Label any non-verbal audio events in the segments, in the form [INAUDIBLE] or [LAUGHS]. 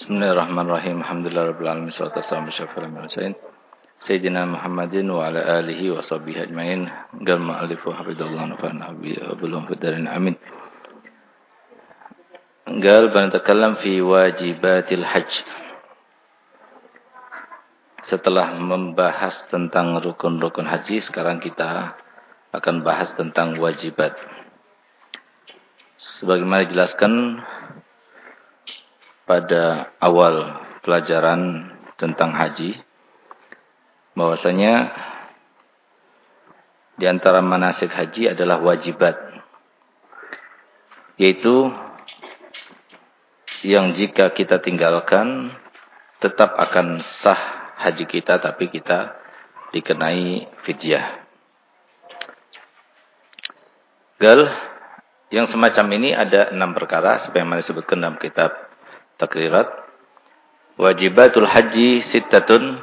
Bismillahirrahmanirrahim. Alhamdulillah rabbil alamin wassalatu wassalamu ala Sayyidina Muhammadin wa ala alihi wa sahbihi ajmain. Gal ma'alifu hafidhullah nafa'na bi abulhum fidarin amin. Gal banatakallam fi wajibatil hajj. Setelah membahas tentang rukun-rukun haji, sekarang kita akan bahas tentang wajibat. Sebagaimana dijelaskan pada awal pelajaran tentang haji, bahwasanya di antara manasik haji adalah wajibat, yaitu yang jika kita tinggalkan tetap akan sah haji kita tapi kita dikenai fidyah. Gal, yang semacam ini ada enam perkara sebagaimana disebutkan dalam kitab Takrirat. Wajibatul haji sittatun.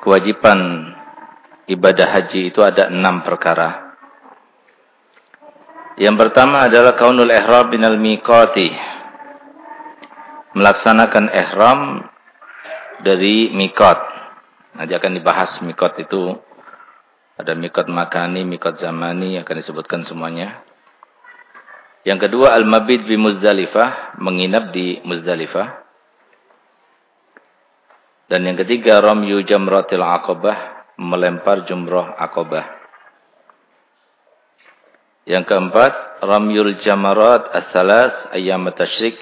Kewajiban ibadah haji itu ada enam perkara. Yang pertama adalah kaunul ihram binal miqati. Melaksanakan ihram dari mikot. Nanti akan dibahas mikot itu. Ada mikot makani, mikot zamani, akan disebutkan semuanya. Yang kedua, al-mabid bi Muzdalifah, menginap di Muzdalifah. Dan yang ketiga, ramyu jamratil aqabah, melempar jumroh aqabah. Yang keempat, ramyul jamarat as-salas ayyam tasyrik,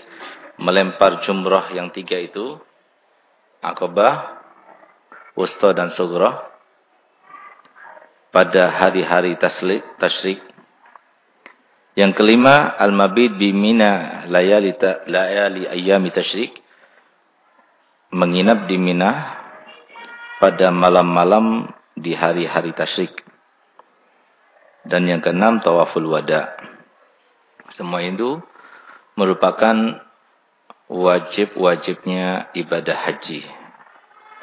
melempar jumroh yang tiga itu Aqabah, Wusta dan Sugra pada hari-hari tasyrik. Yang kelima, al-mabid bimina layali layali ayyami tasyrik. Menginap di Mina pada malam-malam di hari-hari tasyrik. Dan yang keenam, tawaful wada. Semua itu merupakan wajib-wajibnya ibadah haji.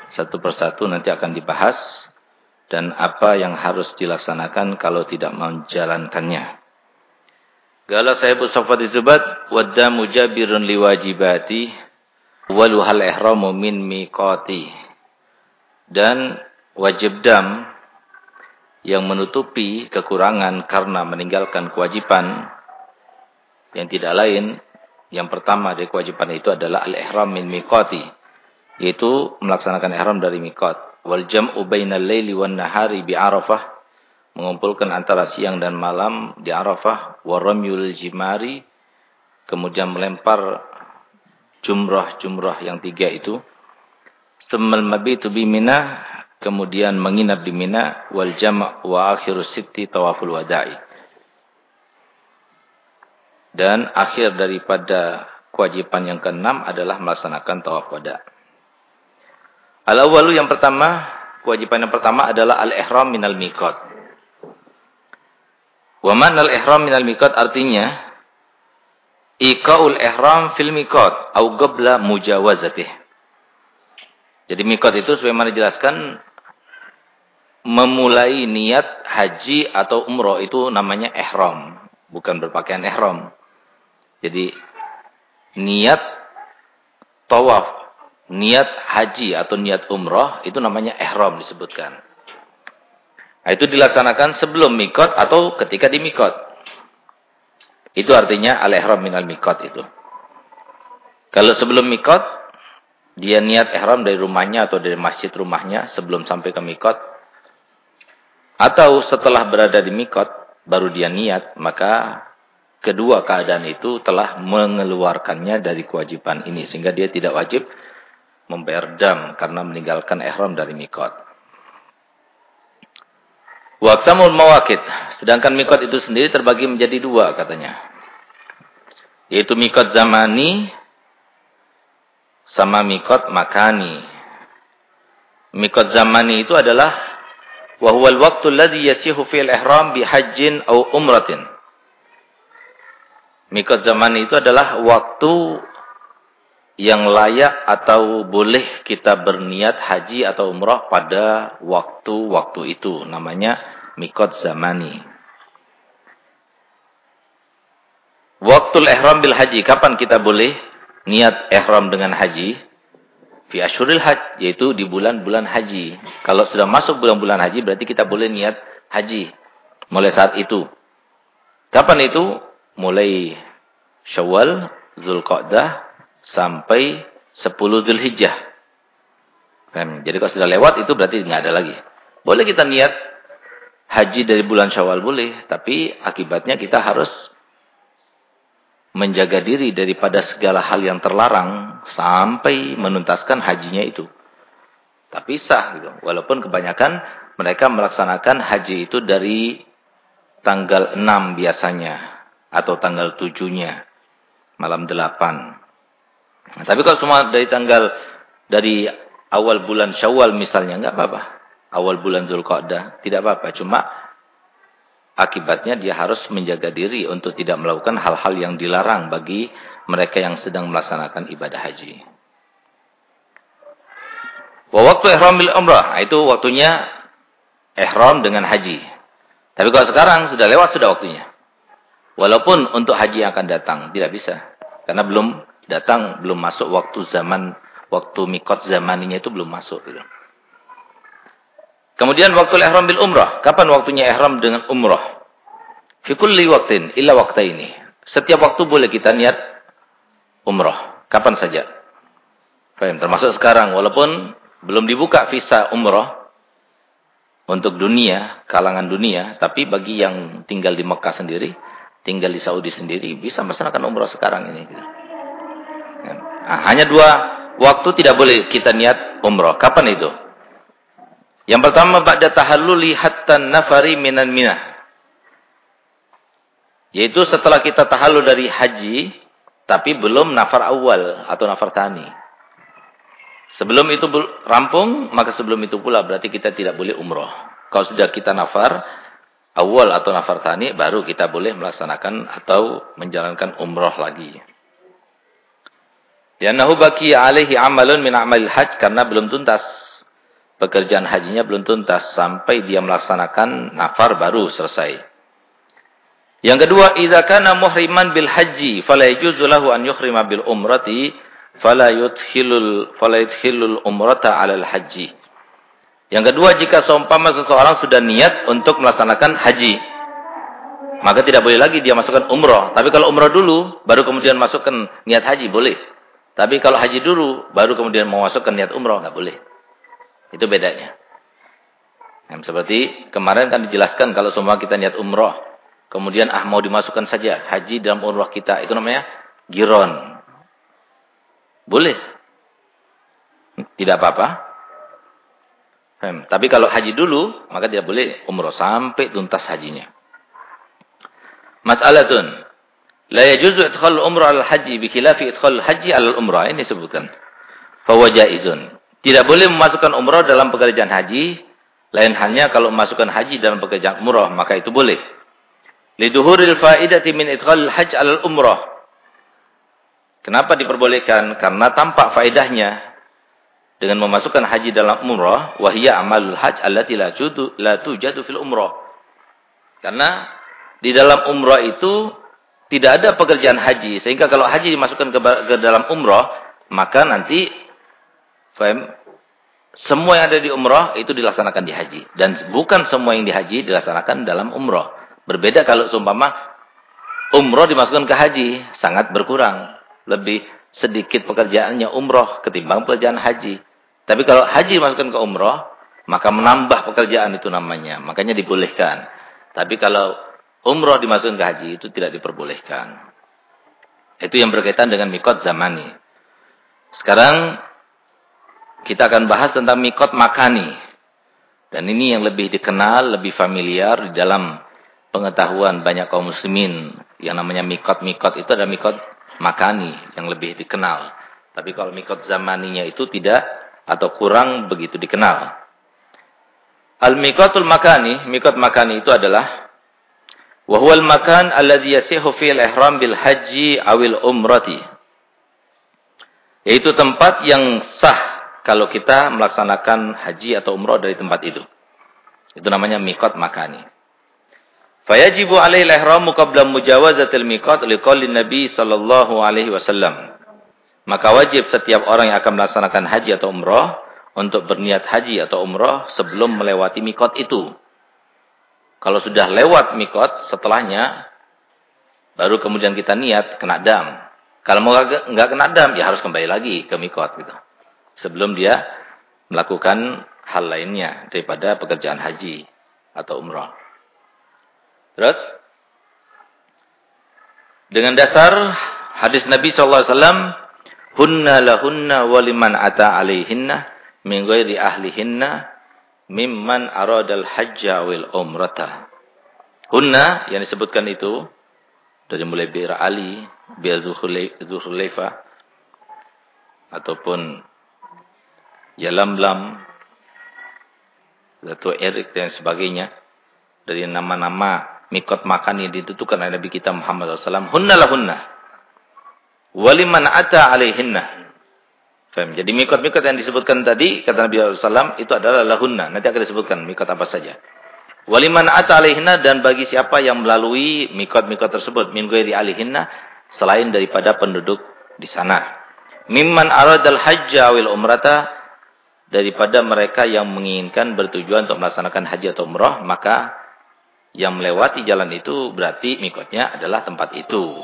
Satu persatu nanti akan dibahas dan apa yang harus dilaksanakan kalau tidak menjalankannya. Gala saya Safati Zubat wadda mujabirun liwajibati waluhal ihramu min miqati. Dan wajib dam yang menutupi kekurangan karena meninggalkan kewajiban yang tidak lain yang pertama dari kewajiban itu adalah al-ihram min miqati, yaitu melaksanakan ihram dari miqat. Wal jam'u bainal laili wan nahari bi Arafah, mengumpulkan antara siang dan malam di Arafah, wa ramyul jimari, kemudian melempar jumrah-jumrah yang tiga itu. Semal mabitu bi Mina, kemudian menginap di Mina, wal jam' wa akhirus sitti tawaful wada'i. Dan akhir daripada kewajiban yang keenam adalah melaksanakan tawaf wada. Al-awwalu yang pertama, kewajiban yang pertama adalah al-ihram minal miqat. Wa man al-ihram minal miqat artinya iqaul ihram fil miqat au qabla mujawazatih. Jadi miqat itu sebagaimana dijelaskan memulai niat haji atau umroh itu namanya ihram, bukan berpakaian ihram. Jadi niat tawaf, niat haji atau niat umrah itu namanya ihram disebutkan. Nah, itu dilaksanakan sebelum mikot atau ketika di mikot. Itu artinya al-ihram minal mikot itu. Kalau sebelum mikot, dia niat ihram dari rumahnya atau dari masjid rumahnya sebelum sampai ke mikot. Atau setelah berada di mikot, baru dia niat, maka kedua keadaan itu telah mengeluarkannya dari kewajiban ini. Sehingga dia tidak wajib membayar karena meninggalkan ihram dari mikot. Waksamul mawakid. Sedangkan mikot itu sendiri terbagi menjadi dua katanya. Yaitu mikot zamani sama mikot makani. Mikot zamani itu adalah wahwal waktu ladhi yasihu fil ihram bihajjin au umratin. Mikot zaman itu adalah waktu yang layak atau boleh kita berniat haji atau umrah pada waktu-waktu itu. Namanya mikot zamani. Waktu ihram bil haji. Kapan kita boleh niat ihram dengan haji fi asyuril haj yaitu di bulan-bulan haji. Kalau sudah masuk bulan-bulan haji berarti kita boleh niat haji mulai saat itu. Kapan itu? Mulai Syawal, Zulqa'dah sampai 10 Zulhijjah. Jadi kalau sudah lewat itu berarti nggak ada lagi. Boleh kita niat haji dari bulan Syawal boleh, tapi akibatnya kita harus menjaga diri daripada segala hal yang terlarang sampai menuntaskan hajinya itu. Tapi sah gitu. Walaupun kebanyakan mereka melaksanakan haji itu dari tanggal 6 biasanya atau tanggal 7-nya malam 8. Nah, tapi kalau semua dari tanggal dari awal bulan Syawal misalnya enggak apa-apa. Awal bulan Zulqa'dah tidak apa-apa, cuma akibatnya dia harus menjaga diri untuk tidak melakukan hal-hal yang dilarang bagi mereka yang sedang melaksanakan ibadah haji. Wa waktu ihramil umrah, nah, itu waktunya ihram dengan haji. Tapi kalau sekarang sudah lewat sudah waktunya. Walaupun untuk haji yang akan datang tidak bisa karena belum datang, belum masuk waktu zaman waktu mikot zamaninya itu belum masuk gitu. Kemudian waktu ihram bil umrah. Kapan waktunya ihram dengan umrah? Fi kulli waqtin illa ini. Setiap waktu boleh kita niat umrah. Kapan saja. Fahim? Termasuk sekarang walaupun belum dibuka visa umrah untuk dunia, kalangan dunia, tapi bagi yang tinggal di Mekah sendiri, tinggal di Saudi sendiri bisa melaksanakan umrah sekarang ini. Nah, hanya dua waktu tidak boleh kita niat umrah. Kapan itu? Yang pertama ba'da tahalluli hatta nafari minan minah. Yaitu setelah kita tahallul dari haji tapi belum nafar awal atau nafar tani. Sebelum itu rampung, maka sebelum itu pula berarti kita tidak boleh umrah. Kalau sudah kita nafar awal atau nafar tani, baru kita boleh melaksanakan atau menjalankan umrah lagi. Liannahu baki alaihi amalun min amal haj karena belum tuntas. Pekerjaan hajinya belum tuntas sampai dia melaksanakan nafar baru selesai. Yang kedua, idza kana muhriman bil haji fala yajuzu lahu an yukhrima bil umrati fala yudkhilul fala yudkhilul umrata al haji. Yang kedua, jika seumpama seseorang sudah niat untuk melaksanakan haji, maka tidak boleh lagi dia masukkan umrah. Tapi kalau umrah dulu, baru kemudian masukkan niat haji, boleh. Tapi kalau haji dulu, baru kemudian mau masuk ke niat umroh, nggak boleh. Itu bedanya. Yang seperti kemarin kan dijelaskan kalau semua kita niat umroh. Kemudian ah mau dimasukkan saja haji dalam umroh kita. Itu namanya giron. Boleh. Tidak apa-apa. Tapi kalau haji dulu, maka tidak boleh umroh sampai tuntas hajinya. Mas'alatun. La yajuzu idkhal umrah al-haji bi khilafi idkhal haji al-umrah. Ini sebutkan. Fawa. Tidak boleh memasukkan umrah dalam pekerjaan haji. Lain halnya kalau memasukkan haji dalam pekerjaan umrah. Maka itu boleh. Liduhuril faidati min idkhal haj al-umrah. Kenapa diperbolehkan? Karena tampak faedahnya dengan memasukkan haji dalam umrah. Wahia amalul haj allati la tujadu fil umrah. Karena di dalam umrah itu tidak ada pekerjaan haji. Sehingga kalau haji dimasukkan ke, ke dalam umrah, maka nanti faham, semua yang ada di umrah itu dilaksanakan di haji. Dan bukan semua yang di haji dilaksanakan dalam umrah. Berbeda kalau seumpama umrah dimasukkan ke haji, sangat berkurang. Lebih sedikit pekerjaannya umrah ketimbang pekerjaan haji. Tapi kalau haji dimasukkan ke umrah, maka menambah pekerjaan itu namanya. Makanya dibolehkan. Tapi kalau umroh dimasukkan ke haji itu tidak diperbolehkan. Itu yang berkaitan dengan mikot zamani. Sekarang kita akan bahas tentang mikot makani. Dan ini yang lebih dikenal, lebih familiar di dalam pengetahuan banyak kaum muslimin. Yang namanya mikot-mikot itu ada mikot makani yang lebih dikenal. Tapi kalau mikot zamaninya itu tidak atau kurang begitu dikenal. Al-mikotul makani, mikot makani itu adalah Wahwal makan alladhi yasihu fil ihram bil haji awil umrati. Yaitu tempat yang sah kalau kita melaksanakan haji atau umrah dari tempat itu. Itu namanya mikot makani. Fayajibu alaihi ihramu qabla mujawazatil mikot liqauli Nabi sallallahu alaihi wasallam. Maka wajib setiap orang yang akan melaksanakan haji atau umroh untuk berniat haji atau umroh sebelum melewati mikot itu. Kalau sudah lewat mikot, setelahnya baru kemudian kita niat kena dam. Kalau mau nggak kena dam, ya harus kembali lagi ke mikot gitu. Sebelum dia melakukan hal lainnya daripada pekerjaan haji atau umroh. Terus dengan dasar hadis Nabi sallallahu alaihi wasallam hunna lahunna waliman ata alaihinna min ghairi ahlihinna mimman aradal hajja wal umrata. Hunna yang disebutkan itu dari mulai Bir Ali, Bir Zulhulaifa ataupun Yalamlam, Zatu Erik dan sebagainya dari nama-nama mikot makan yang ditentukan oleh Nabi kita Muhammad SAW. Hunna lahunna. Waliman ata alaihinna. Faham? Jadi mikot-mikot yang disebutkan tadi, kata Nabi SAW, itu adalah lahunna. Nanti akan disebutkan mikot apa saja. Waliman ata alaihinna dan bagi siapa yang melalui mikot-mikot tersebut. Min di alaihinna, selain daripada penduduk di sana. Mimman aradal hajja wil umrata, daripada mereka yang menginginkan bertujuan untuk melaksanakan haji atau umrah, maka yang melewati jalan itu berarti mikotnya adalah tempat itu.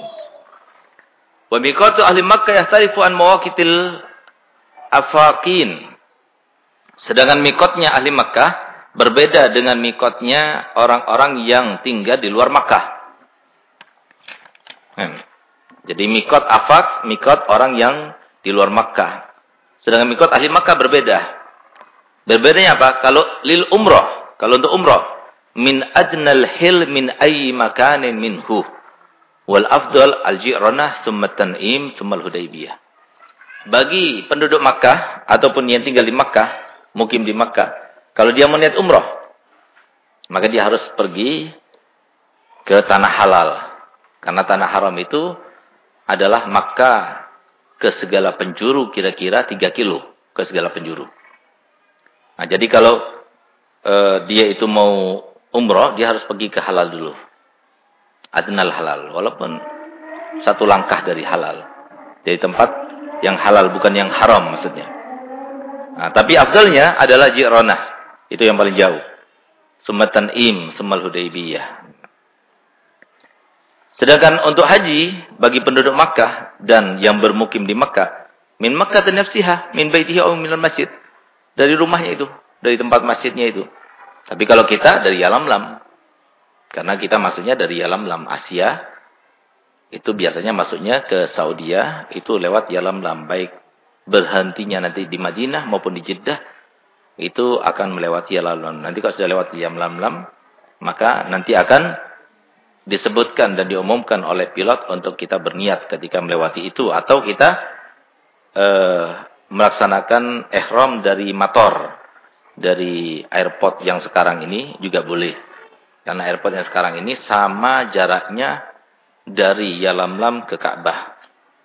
Wa mikotu ahli Makkah yahtarifu an mawaqitil afaqin. Sedangkan mikotnya ahli Makkah berbeda dengan mikotnya orang-orang yang tinggal di luar Makkah. Hmm. Jadi mikot afak, mikot orang yang di luar Makkah. Sedangkan mikot ahli Makkah berbeda. Berbedanya apa? Kalau lil umroh, kalau untuk umroh, min adnal hil min ayyi makanin minhu. Wal afdal al-ji'ranah thumma tan'im thumma al-hudaybiyah bagi penduduk Makkah ataupun yang tinggal di Makkah, mukim di Makkah, kalau dia mau niat umroh, maka dia harus pergi ke tanah halal. Karena tanah haram itu adalah Makkah ke segala penjuru kira-kira 3 kilo ke segala penjuru. Nah, jadi kalau uh, dia itu mau umroh, dia harus pergi ke halal dulu. Adnal halal, walaupun satu langkah dari halal. Dari tempat yang halal bukan yang haram maksudnya. Nah, tapi afdalnya adalah Ji'ronah. Itu yang paling jauh. Sumatan im, Sumal Hudaybiyah. Sedangkan untuk haji bagi penduduk Makkah dan yang bermukim di Makkah, min Makkah nafsiha min baitihi aw min masjid. Dari rumahnya itu, dari tempat masjidnya itu. Tapi kalau kita dari Yalamlam. Karena kita maksudnya dari Yalamlam Asia itu biasanya masuknya ke Saudi itu lewat Yalamlam baik berhentinya nanti di Madinah maupun di Jeddah itu akan melewati Yalamlam. Nanti kalau sudah lewat Yalamlam maka nanti akan disebutkan dan diumumkan oleh pilot untuk kita berniat ketika melewati itu atau kita eh, melaksanakan ihram dari motor dari airport yang sekarang ini juga boleh. Karena airport yang sekarang ini sama jaraknya dari Yalamlam ke Ka'bah.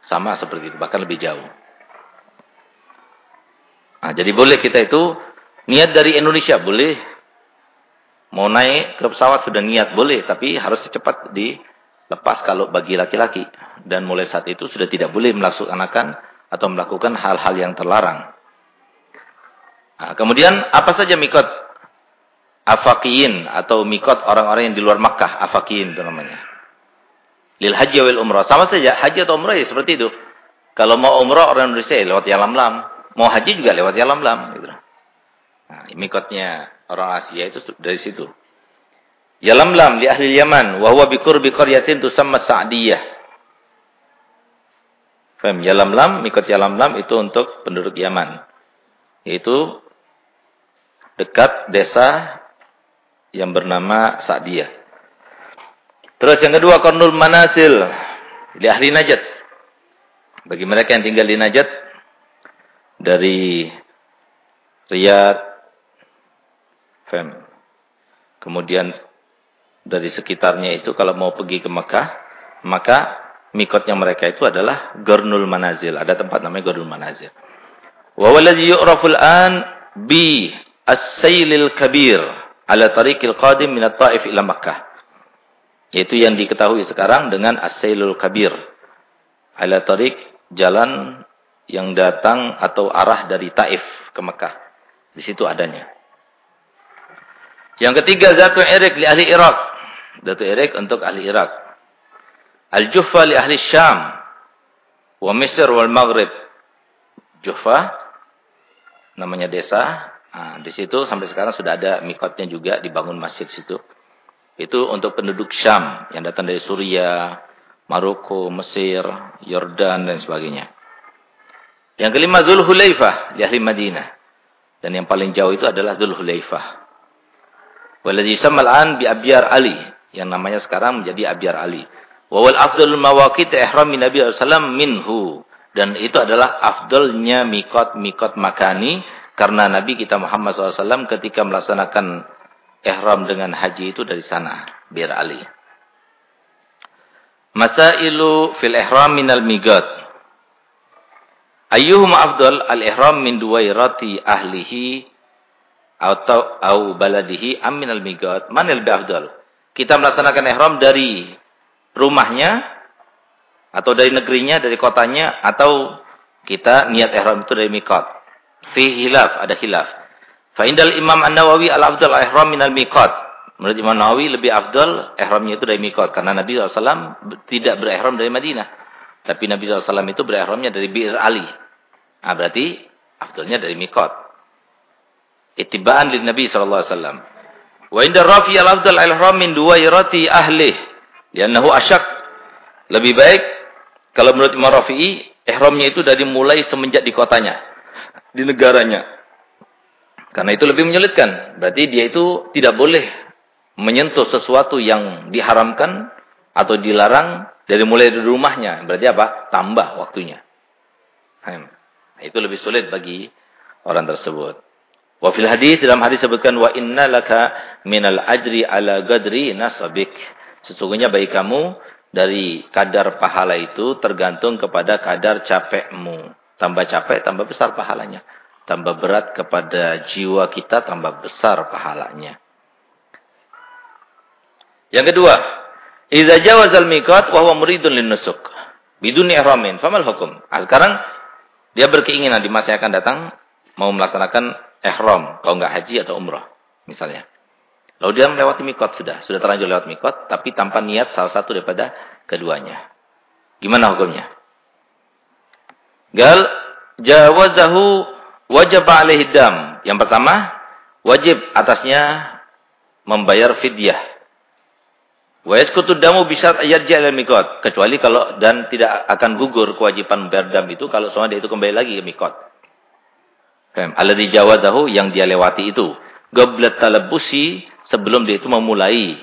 Sama seperti itu, bahkan lebih jauh. Nah, jadi boleh kita itu niat dari Indonesia, boleh. Mau naik ke pesawat sudah niat, boleh. Tapi harus secepat dilepas kalau bagi laki-laki. Dan mulai saat itu sudah tidak boleh melaksanakan atau melakukan hal-hal yang terlarang. Nah, kemudian apa saja mikot afakiyin atau mikot orang-orang yang di luar Makkah, afakiyin itu namanya. Lil haji wal umrah. Sama saja, haji atau umrah ya seperti itu. Kalau mau umrah orang Indonesia ya lewat Yalamlam. Mau haji juga lewat Yalamlam. Gitu. Nah, mikotnya orang Asia itu dari situ. Yalamlam li ahli Yaman. Wahuwa bikur bikor yatin tusamma Sa'diyah. Faham? Yalamlam, mikot Yalamlam itu untuk penduduk Yaman. Yaitu dekat desa yang bernama Sa'diyah. Terus yang kedua Kornul Manasil. Di ahli Najat. Bagi mereka yang tinggal di Najat. Dari Riyadh. Fem. Kemudian dari sekitarnya itu kalau mau pergi ke Mekah. Maka mikotnya mereka itu adalah Gornul Manazil. Ada tempat namanya Gornul Manazil. Wa yu'raful an bi as-saylil kabir ala tariqil qadim min at-Taif ila Makkah. Yaitu yang diketahui sekarang dengan As-Sailul Kabir. Ala tarik jalan yang datang atau arah dari Taif ke Mekah. Di situ adanya. Yang ketiga Zatu Irik li ahli Irak. Zatu Irik untuk ahli Irak. Al-Juhfa li ahli Syam. Wa Mesir wal Maghrib. Juhfa namanya desa. Nah, di situ sampai sekarang sudah ada mikotnya juga dibangun masjid situ. Itu untuk penduduk Syam yang datang dari Suriah, Maroko, Mesir, Yordan dan sebagainya. Yang kelima Zulhulaifah di ahli Madinah. Dan yang paling jauh itu adalah Zulhulaifah. Waladhi samal an bi Abyar Ali. Yang namanya sekarang menjadi Abyar Ali. Wawal afdal mawaqit ihram min Nabi SAW minhu. Dan itu adalah afdalnya mikot-mikot makani. Karena Nabi kita Muhammad SAW ketika melaksanakan ihram dengan haji itu dari sana. Biar Ali. Masailu fil ihram minal migat. Ayyuhum afdal al-ihram min duwairati ahlihi atau au baladihi am minal migat. Mana lebih afdal? Kita melaksanakan ihram dari rumahnya atau dari negerinya, dari kotanya atau kita niat ihram itu dari miqat. Fi hilaf, ada hilaf. Fa Imam An-Nawawi al-afdal ihram minal miqat. Menurut Imam Nawawi lebih afdal ihramnya itu dari Mikot. Karena Nabi SAW tidak berihram dari Madinah. Tapi Nabi SAW itu berihramnya dari Bir Ali. Nah, berarti afdalnya dari Mikot. Itibaan dari Nabi SAW. Wa rafi al-afdal al-ihram min duwairati ahlih. Liannahu asyak. Lebih baik kalau menurut Imam Rafi'i ihramnya itu dari mulai semenjak di kotanya. Di negaranya. Karena itu lebih menyulitkan. Berarti dia itu tidak boleh menyentuh sesuatu yang diharamkan atau dilarang dari mulai dari rumahnya. Berarti apa? Tambah waktunya. Nah, itu lebih sulit bagi orang tersebut. Wa fil hadis dalam hadis sebutkan wa inna laka minal ajri ala gadri nasabik. Sesungguhnya bagi kamu dari kadar pahala itu tergantung kepada kadar capekmu. Tambah capek, tambah besar pahalanya. Tambah berat kepada jiwa kita, tambah besar pahalanya. Yang kedua, idza jawazal miqat wa huwa muridun linnusuk biduni ihramin, famal hukum? Nah, sekarang dia berkeinginan di masa yang akan datang mau melaksanakan ihram, kalau enggak haji atau umrah misalnya. Lalu dia melewati mikot sudah, sudah terlanjur lewat mikot, tapi tanpa niat salah satu daripada keduanya. Gimana hukumnya? Gal jawazahu wajib alaihi dam. Yang pertama, wajib atasnya membayar fidyah Wa yaskutu damu bisa yarji' ila mikot. Kecuali kalau dan tidak akan gugur kewajiban berdam itu kalau semua dia itu kembali lagi ke mikot. Alladhi jawazahu yang dia lewati itu. Goblet talabusi sebelum dia itu memulai.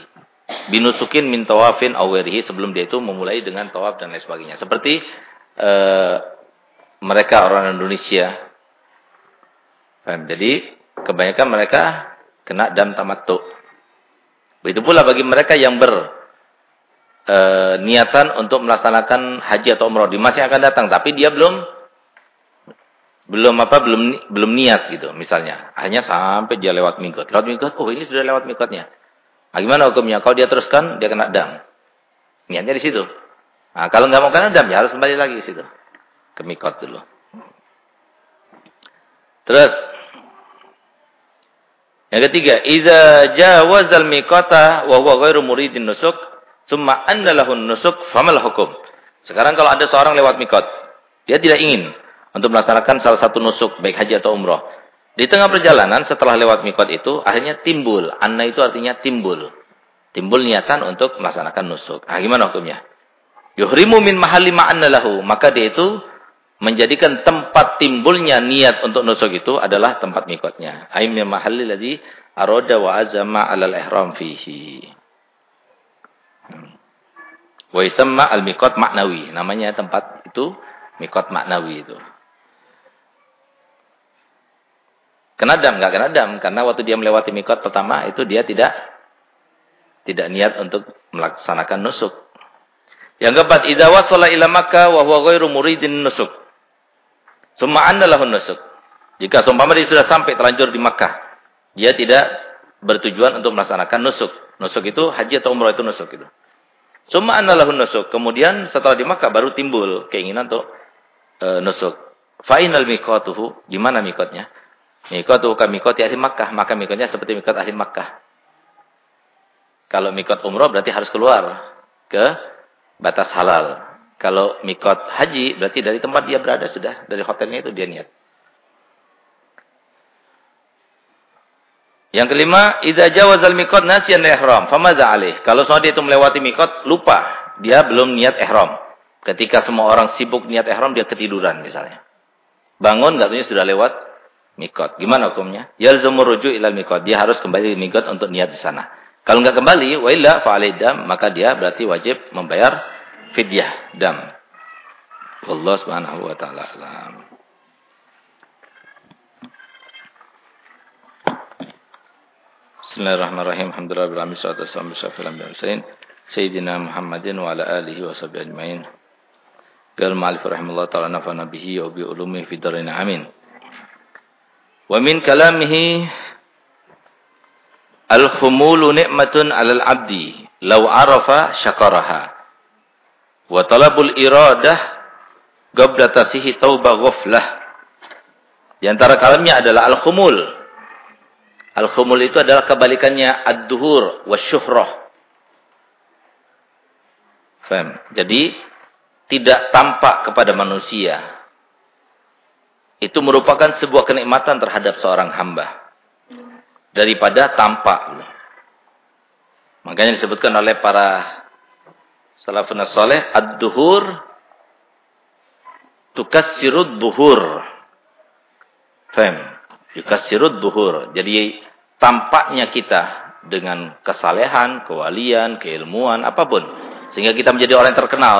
Binusukin min tawafin awirihi sebelum dia itu memulai dengan tawaf dan lain sebagainya. Seperti uh, mereka orang Indonesia. Jadi kebanyakan mereka kena dam tamattu. Begitu pula bagi mereka yang ber e, niatan untuk melaksanakan haji atau umroh di masa yang akan datang, tapi dia belum belum apa belum belum niat gitu misalnya. Hanya sampai dia lewat mikot lewat mikot oh ini sudah lewat mikotnya nah, hukumnya? Kalau dia teruskan dia kena dam. Niatnya di situ. Nah, kalau nggak mau kena dam ya harus kembali lagi di situ. Ke mikot dulu. Terus yang ketiga, idza jawazal miqata wa huwa ghairu muridin nusuk, tsumma anna lahu nusuk famal hukum. Sekarang kalau ada seorang lewat mikot, dia tidak ingin untuk melaksanakan salah satu nusuk, baik haji atau umroh. Di tengah perjalanan setelah lewat mikot itu, akhirnya timbul. Anna itu artinya timbul. Timbul niatan untuk melaksanakan nusuk. Ah, gimana hukumnya? Yuhrimu min mahalli ma'anna lahu. Maka dia itu menjadikan tempat timbulnya niat untuk nusuk itu adalah tempat mikotnya. Aimnya mahalli ladzi arada wa azama 'alal ihram fihi. Hmm. Wa isamma al-miqat maknawi. Namanya tempat itu mikot maknawi itu. Kena dam, enggak kena dam karena waktu dia melewati mikot pertama itu dia tidak tidak niat untuk melaksanakan nusuk. Yang keempat, idza wasala ila Makkah wa huwa ghairu muridin nusuk. Summa lahun nusuk. Jika seumpama dia sudah sampai terlanjur di Makkah, dia tidak bertujuan untuk melaksanakan nusuk. Nusuk itu haji atau umrah itu nusuk itu. Summa lahun nusuk. Kemudian setelah di Makkah baru timbul keinginan untuk e, nusuk. Fa'inal mikotuhu. Gimana mikotnya? Mikotuhu ka mikoti ahli Makkah. Maka mikotnya seperti mikot ahli Makkah. Kalau mikot umroh berarti harus keluar ke batas halal. Kalau mikot haji berarti dari tempat dia berada sudah. Dari hotelnya itu dia niat. Yang kelima, idza jawazal miqat nasiyan ihram, famadza alaih? Kalau soal dia itu melewati mikot, lupa, dia belum niat ihram. Ketika semua orang sibuk niat ihram, dia ketiduran misalnya. Bangun katanya sudah lewat mikot. Gimana hukumnya? Yalzamur ruju' ilal mikot. Dia harus kembali ke mikot untuk niat di sana. Kalau nggak kembali, wa illa dam, maka dia berarti wajib membayar fidyah dam. Allah Subhanahu wa taala alam. Bismillahirrahmanirrahim. Alhamdulillah bil alamin salatu wassalamu ala anbiya'i Sayyidina Muhammadin wa ala alihi wa sahbihi ajmain. Qal ma'alif rahimahullah ta'ala nafa'na bihi wa bi ulumihi fi dharin amin. Wa min kalamihi al-khumulu ni'matun 'alal 'abdi law 'arafa syakaraha. Wa talabul iradah qabla tasihi taubah ghaflah. Di antara kalamnya adalah al-khumul Al-khumul itu adalah kebalikannya ad-duhur wasyuhrah. Faham? Jadi tidak tampak kepada manusia. Itu merupakan sebuah kenikmatan terhadap seorang hamba. Daripada tampak. Makanya disebutkan oleh para salafun salih ad-duhur tukassirud duhur. Faham? Tukassirud duhur. Jadi tampaknya kita dengan kesalehan, kewalian, keilmuan, apa pun. Sehingga kita menjadi orang yang terkenal.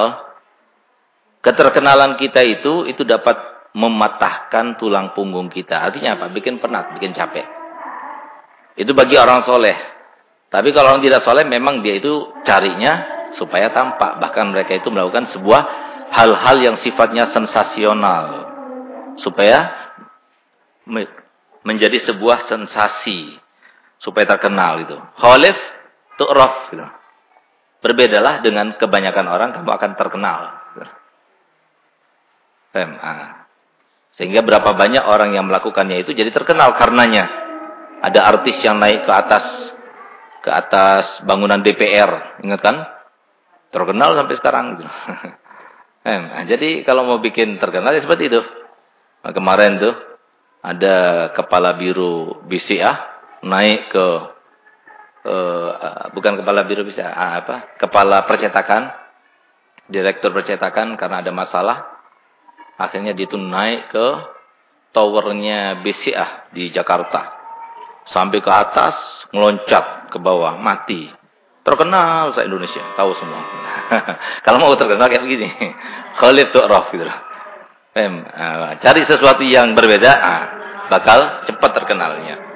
Keterkenalan kita itu, itu dapat mematahkan tulang punggung kita. Artinya apa? Bikin penat, bikin capek. Itu bagi orang soleh. Tapi kalau orang tidak soleh, memang dia itu carinya supaya tampak. Bahkan mereka itu melakukan sebuah hal-hal yang sifatnya sensasional. Supaya menjadi sebuah sensasi supaya terkenal itu. Khalif tu'raf gitu. Berbedalah dengan kebanyakan orang kamu akan terkenal. Gitu. Sehingga berapa banyak orang yang melakukannya itu jadi terkenal karenanya. Ada artis yang naik ke atas ke atas bangunan DPR, ingat kan? Terkenal sampai sekarang gitu. [LAUGHS] jadi kalau mau bikin terkenal ya seperti itu. Nah, kemarin tuh ada kepala biru BCA naik ke uh, bukan kepala biro bisa uh, apa kepala percetakan direktur percetakan karena ada masalah akhirnya dia itu naik ke towernya BCA di Jakarta sampai ke atas meloncat ke bawah mati terkenal se Indonesia tahu semua [LAUGHS] kalau mau terkenal kayak begini [LAUGHS] Khalid Tu'raf gitu uh, cari sesuatu yang berbeda ah, bakal cepat terkenalnya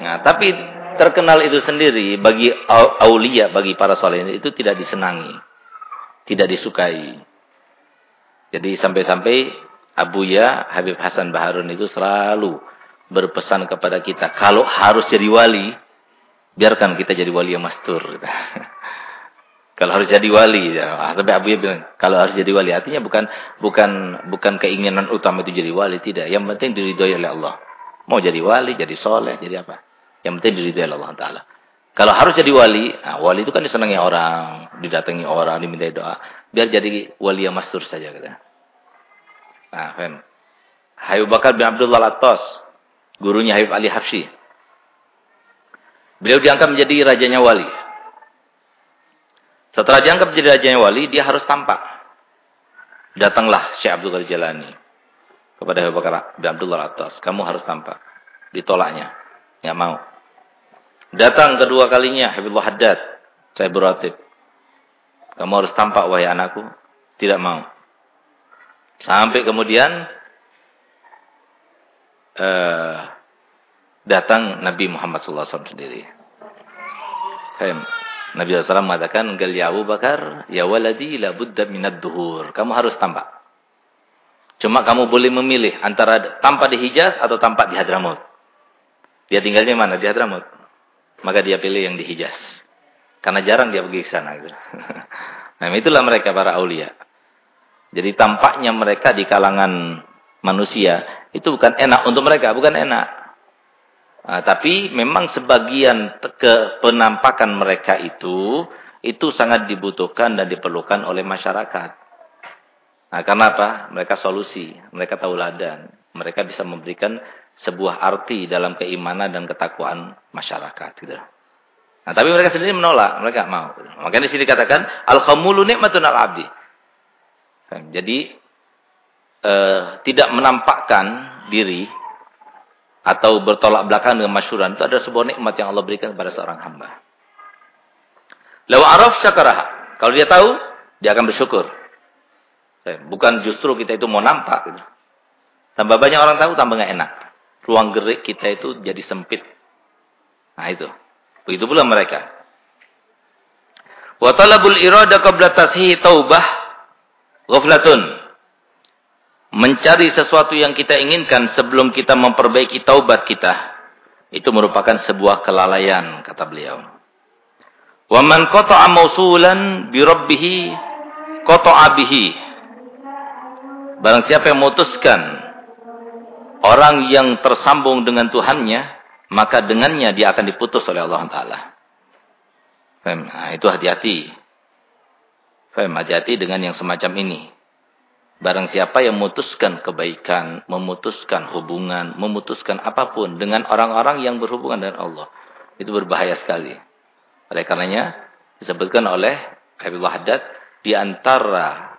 Nah, tapi terkenal itu sendiri bagi aulia, bagi para soleh itu tidak disenangi. Tidak disukai. Jadi sampai-sampai Abu Ya, Habib Hasan Baharun itu selalu berpesan kepada kita. Kalau harus jadi wali, biarkan kita jadi wali yang mastur. [LAUGHS] kalau harus jadi wali, ya. tapi Abu Ya bilang, kalau harus jadi wali, artinya bukan bukan bukan keinginan utama itu jadi wali, tidak. Yang penting diridhoi oleh Allah. Mau jadi wali, jadi soleh, jadi apa. Yang penting diridhoi Allah Ta'ala. Kalau harus jadi wali, nah, wali itu kan disenangi orang, didatangi orang, diminta doa. Biar jadi wali yang mastur saja. Gitu. Nah, faham. Habib Bakar bin Abdullah Latos, gurunya Habib Ali Hafsi. Beliau diangkat menjadi rajanya wali. Setelah diangkat menjadi rajanya wali, dia harus tampak. Datanglah Syekh Abdul Qadir Jalani kepada Habib Bakar bin Abdullah Latos. Kamu harus tampak. Ditolaknya. Nggak mau. Datang kedua kalinya Habibullah Haddad. Saya beratib. Kamu harus tampak wahai anakku. Tidak mau. Sampai kemudian uh, datang Nabi Muhammad SAW sendiri. Nabi SAW mengatakan, Gal ya Abu Bakar, ya waladi la buddha minad duhur. Kamu harus tampak. Cuma kamu boleh memilih antara tampak di Hijaz atau tampak di Hadramut. Dia tinggalnya mana? Di Hadramut maka dia pilih yang di Hijaz. Karena jarang dia pergi ke sana. [LAUGHS] Nah itulah mereka para aulia. Jadi tampaknya mereka di kalangan manusia. Itu bukan enak untuk mereka, bukan enak. Nah, tapi memang sebagian ke penampakan mereka itu itu sangat dibutuhkan dan diperlukan oleh masyarakat. Nah, karena apa? Mereka solusi, mereka tauladan. Mereka bisa memberikan sebuah arti dalam keimanan dan ketakwaan masyarakat gitu. Nah, tapi mereka sendiri menolak, mereka mau. Makanya di sini dikatakan al-khamulu nikmatun al-abdi. Jadi eh, tidak menampakkan diri atau bertolak belakang dengan masyuran itu adalah sebuah nikmat yang Allah berikan kepada seorang hamba. Lau araf syakaraha. Kalau dia tahu, dia akan bersyukur. Bukan justru kita itu mau nampak. Gitu. Tambah banyak orang tahu, tambah nggak enak. Ruang gerik kita itu jadi sempit. Nah itu. Begitu pula mereka. Wa talabul irada qabla taubah ghaflatun. Mencari sesuatu yang kita inginkan sebelum kita memperbaiki taubat kita. Itu merupakan sebuah kelalaian, kata beliau. Wa man qata'a mausulan bi rabbih qata'a bihi. Barang siapa yang memutuskan orang yang tersambung dengan Tuhannya, maka dengannya dia akan diputus oleh Allah taala. Nah, itu hati-hati. Faham, hati-hati dengan yang semacam ini. Barang siapa yang memutuskan kebaikan, memutuskan hubungan, memutuskan apa pun dengan orang-orang yang berhubungan dengan Allah. Itu berbahaya sekali. Oleh karenanya disebutkan oleh Habibullah Haddad di antara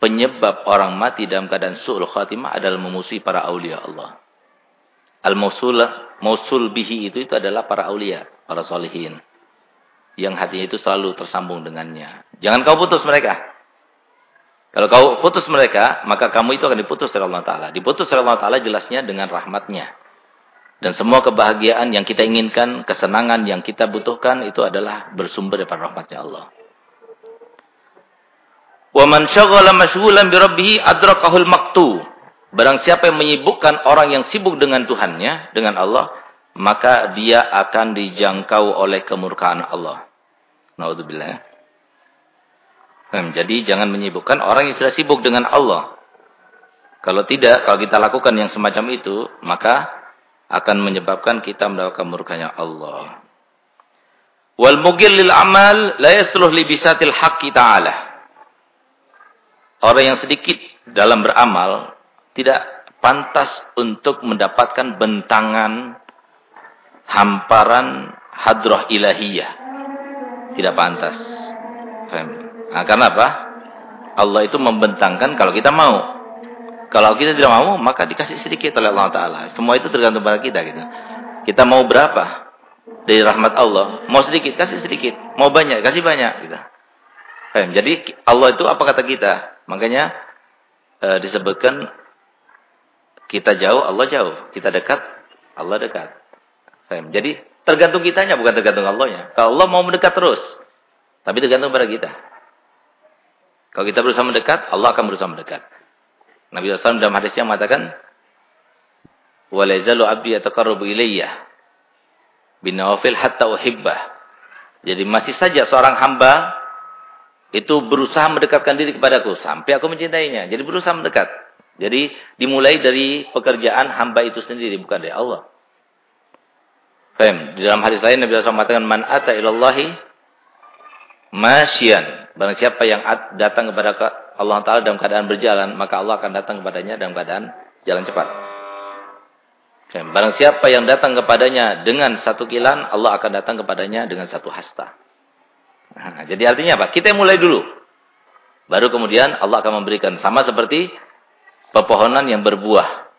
penyebab orang mati dalam keadaan su'ul khatimah adalah memusuhi para aulia Allah. Al-mausul mausul bihi itu itu adalah para aulia, para solihin. Yang hatinya itu selalu tersambung dengannya. Jangan kau putus mereka. Kalau kau putus mereka, maka kamu itu akan diputus oleh Allah Ta'ala. Diputus oleh Allah Ta'ala jelasnya dengan rahmatnya. Dan semua kebahagiaan yang kita inginkan, kesenangan yang kita butuhkan itu adalah bersumber daripada rahmatnya Allah. Syaghala mashghulan bi rabbih adrakahul maktu. Barang siapa yang menyibukkan orang yang sibuk dengan Tuhannya, dengan Allah, maka dia akan dijangkau oleh kemurkaan Allah. Nauzubillah. Jadi jangan menyibukkan orang yang sudah sibuk dengan Allah. Kalau tidak, kalau kita lakukan yang semacam itu, maka akan menyebabkan kita mendapatkan murkanya Allah. Wal mugil lil amal la yasluh li bisatil haqqi ta'ala. Orang yang sedikit dalam beramal tidak pantas untuk mendapatkan bentangan hamparan hadrah ilahiyah. Tidak pantas. Nah, karena apa? Allah itu membentangkan kalau kita mau. Kalau kita tidak mau, maka dikasih sedikit oleh Allah Ta'ala. Semua itu tergantung pada kita. Gitu. Kita mau berapa dari rahmat Allah? Mau sedikit, kasih sedikit. Mau banyak, kasih banyak. Gitu. Jadi Allah itu apa kata kita? Makanya e, disebutkan kita jauh, Allah jauh. Kita dekat, Allah dekat. Jadi tergantung kitanya, bukan tergantung Allahnya. Kalau Allah mau mendekat terus. Tapi tergantung pada kita. Kalau kita berusaha mendekat, Allah akan berusaha mendekat. Nabi SAW dalam hadisnya mengatakan, "Walazalu abdi yataqarrabu ilayya binawafil hatta uhibbah." Jadi masih saja seorang hamba itu berusaha mendekatkan diri kepadaku sampai aku mencintainya. Jadi berusaha mendekat. Jadi dimulai dari pekerjaan hamba itu sendiri bukan dari Allah. Faham? Di dalam hadis lain Nabi SAW mengatakan man ata ilallahi masyian. Barang siapa yang datang kepada Allah Ta'ala dalam keadaan berjalan, maka Allah akan datang kepadanya dalam keadaan jalan cepat. Barang siapa yang datang kepadanya dengan satu kilan, Allah akan datang kepadanya dengan satu hasta. Nah, jadi artinya apa? Kita mulai dulu. Baru kemudian Allah akan memberikan. Sama seperti pepohonan yang berbuah.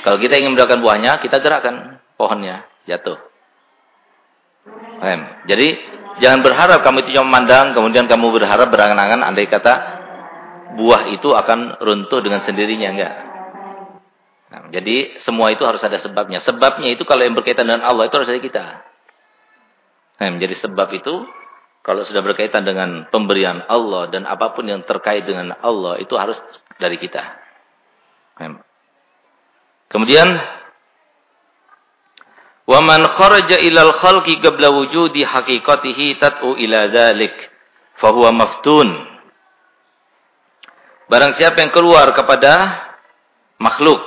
Kalau kita ingin mendapatkan buahnya, kita gerakkan pohonnya. Jatuh. Jadi jangan berharap kamu itu cuma memandang, kemudian kamu berharap berangan-angan andai kata buah itu akan runtuh dengan sendirinya enggak. Nah, jadi semua itu harus ada sebabnya. Sebabnya itu kalau yang berkaitan dengan Allah itu harus dari kita. Nah, menjadi sebab itu kalau sudah berkaitan dengan pemberian Allah dan apa pun yang terkait dengan Allah itu harus dari kita. Nah. Kemudian wa man kharaja ilal khalqi qabla wujudi haqiqatihi tat'u ila dzalik fa maftun Barang siapa yang keluar kepada makhluk.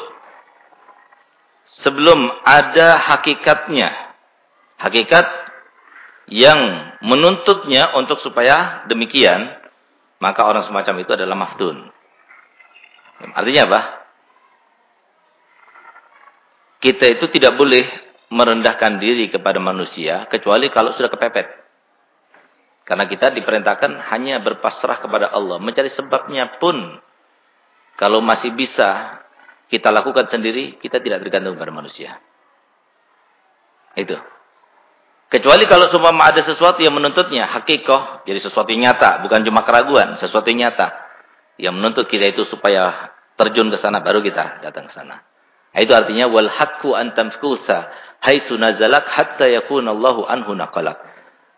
Sebelum ada hakikatnya. Hakikat yang menuntutnya untuk supaya demikian, maka orang semacam itu adalah maftun. Artinya apa? Kita itu tidak boleh merendahkan diri kepada manusia kecuali kalau sudah kepepet. Karena kita diperintahkan hanya berpasrah kepada Allah. Mencari sebabnya pun kalau masih bisa kita lakukan sendiri, kita tidak tergantung pada manusia. Itu. Kecuali kalau seumpama ada sesuatu yang menuntutnya, hakikoh, jadi sesuatu yang nyata, bukan cuma keraguan, sesuatu yang nyata. Yang menuntut kita itu supaya terjun ke sana, baru kita datang ke sana. Itu artinya, wal hakku antam skusa, haitsu nazalak hatta yakuna Allahu anhu naqalak.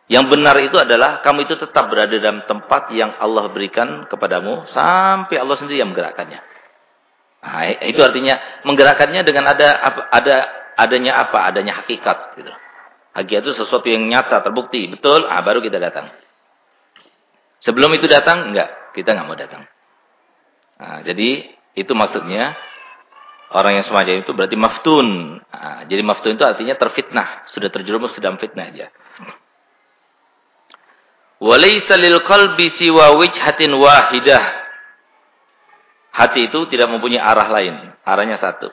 Yang benar itu adalah kamu itu tetap berada dalam tempat yang Allah berikan kepadamu sampai Allah sendiri yang menggerakkannya. Nah, itu artinya menggerakkannya dengan ada ada adanya apa? Adanya hakikat gitu. Hakikat itu sesuatu yang nyata, terbukti, betul, ah, baru kita datang. Sebelum itu datang, enggak, kita enggak mau datang. Nah, jadi itu maksudnya orang yang semacam itu berarti maftun. Nah, jadi maftun itu artinya terfitnah, sudah terjerumus dalam fitnah aja. Walaysa lil qalbi siwa wijhatin wahidah. Hati itu tidak mempunyai arah lain, arahnya satu.